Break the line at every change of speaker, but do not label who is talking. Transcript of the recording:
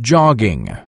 jogging.